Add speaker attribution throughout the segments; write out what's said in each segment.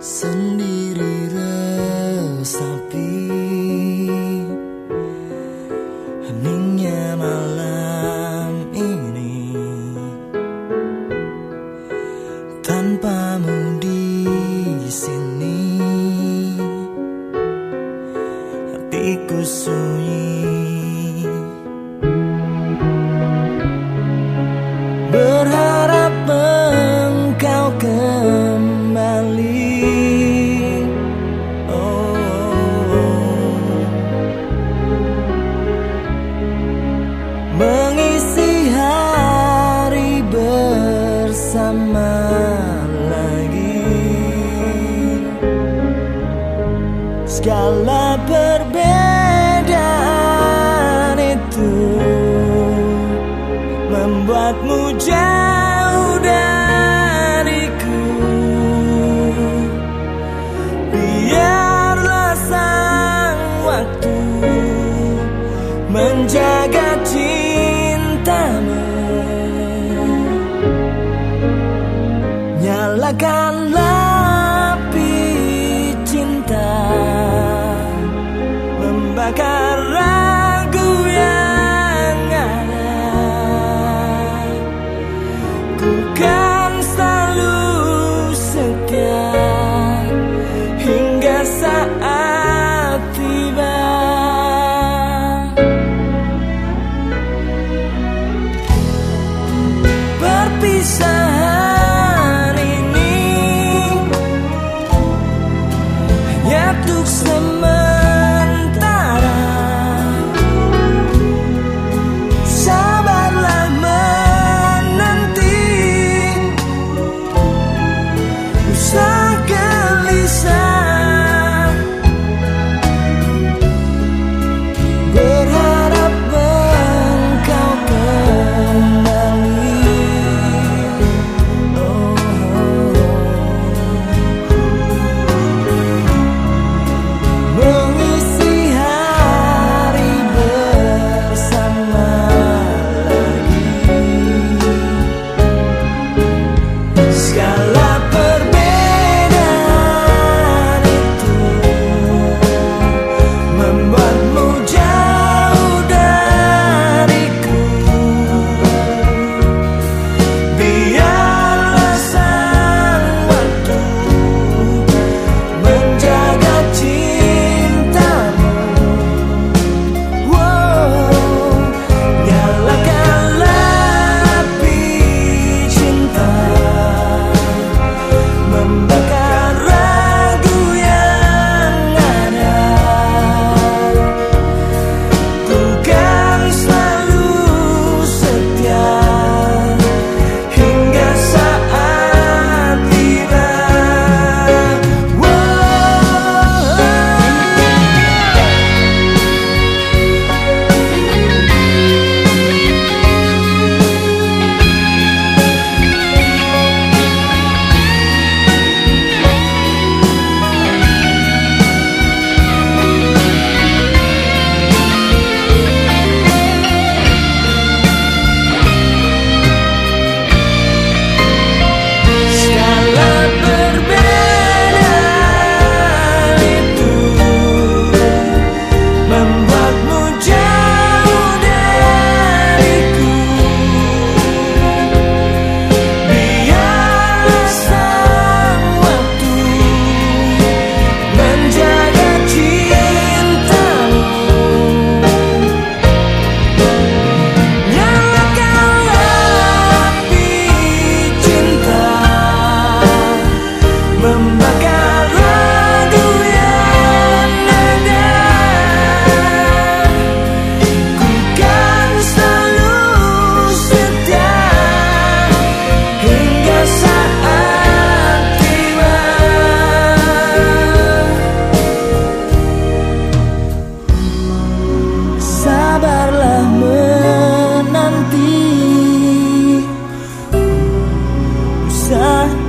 Speaker 1: sendiri resapi. Heningnya malam ini. Tanpamu di sini. Hatiku sunyi. Berharap Segala perbedaan itu Membuatmu jauh dariku. Biarlah sang waktu Menjaga cintamu. Nyalakanlah the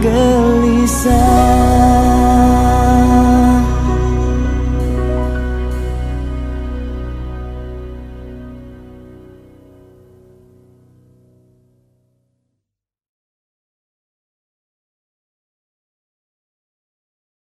Speaker 1: gelisah.